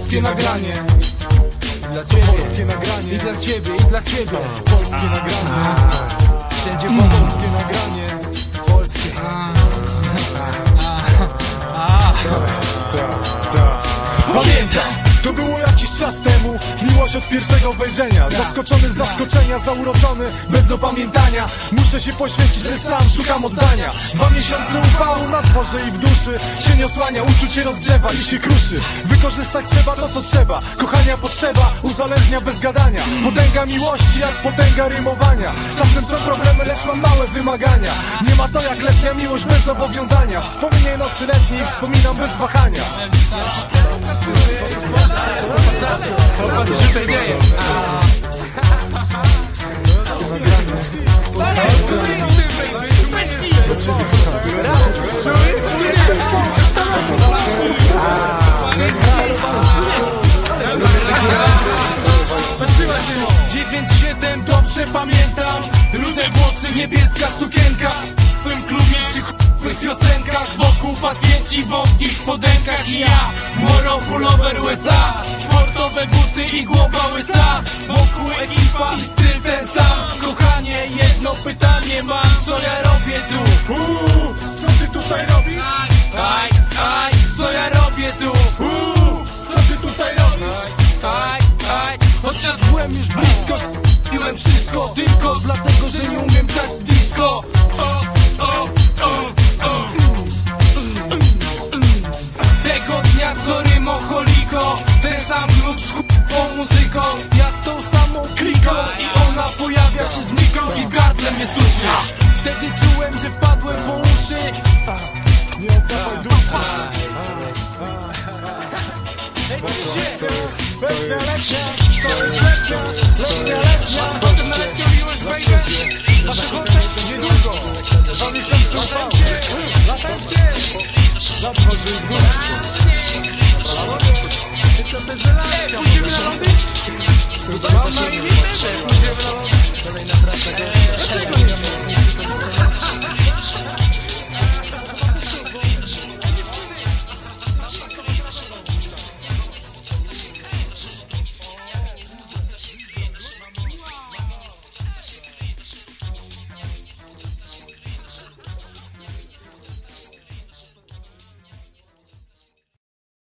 polskie nagranie. Dla ciebie, polskie nagranie. I dla ciebie, i dla ciebie. Polskie nagranie. Wszędzie po polskie nagranie czas temu. Miłość od pierwszego wejrzenia. Zaskoczony z zaskoczenia, zauroczony bez opamiętania. Muszę się poświęcić, lecz sam szukam oddania. Dwa miesiące upału na dworze i w duszy. Się nie osłania, uczucie rozgrzewa i się kruszy. Wykorzystać trzeba to co trzeba. Kochania potrzeba, uzależnia bez gadania. Potęga miłości jak potęga rymowania. Czasem są problemy, lecz mam małe wymagania. Nie ma to jak letnia miłość bez zobowiązania Wspomnienie nocy letniej wspominam bez wahania Dzieje Dziewięć, siedem, dobrze pamiętam. Rude włosy, niebieska sukienka. W tym klubie ch**wych piosenkach Wokół pacjenci wąskich spodenkach I ja, moro pullover USA Sportowe buty i głowa łysa Wokół ekipa i styl ten sam Kochanie, jedno pytanie mam Co ja robię tu? Uuu, co ty tutaj robisz? Aj, aj, co ja robię tu? Uuu, co ty tutaj robisz? Aj, aj, co rymocholiko Ten sam klub z ch**ą muzyką Ja z tą samą kliką I ona pojawia się znikąd i w gardle mnie suszy Wtedy czułem, że wpadłem po uszy Nie oddawaj to jest Potem miłość wejdę niedługo Dwa miesiące Latajcie Na dworze i znów Pójdziemy na lody? Mam na imię Pójdziemy na lody? Dlaczego nie?